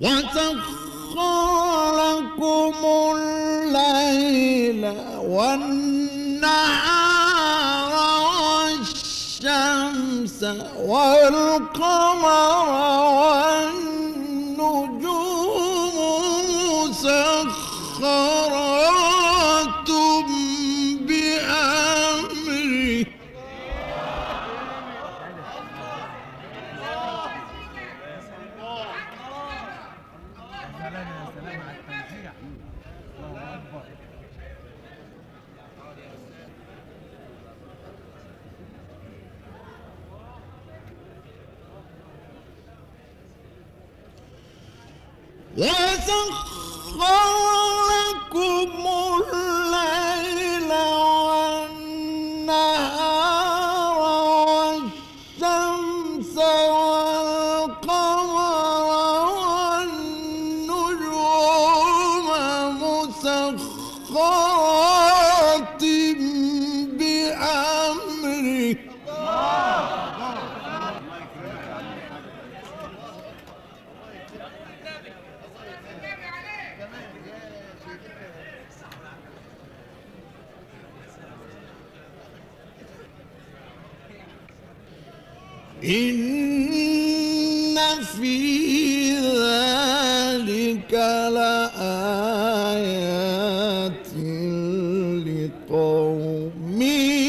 وسخر لكم الليل والنهار والشمس والقمر والنجوم مسخرات يا سلام على التوزيع الله اكبر وسخر مسخرات بأمره. إن في ذلك ذلك لآيات لقومين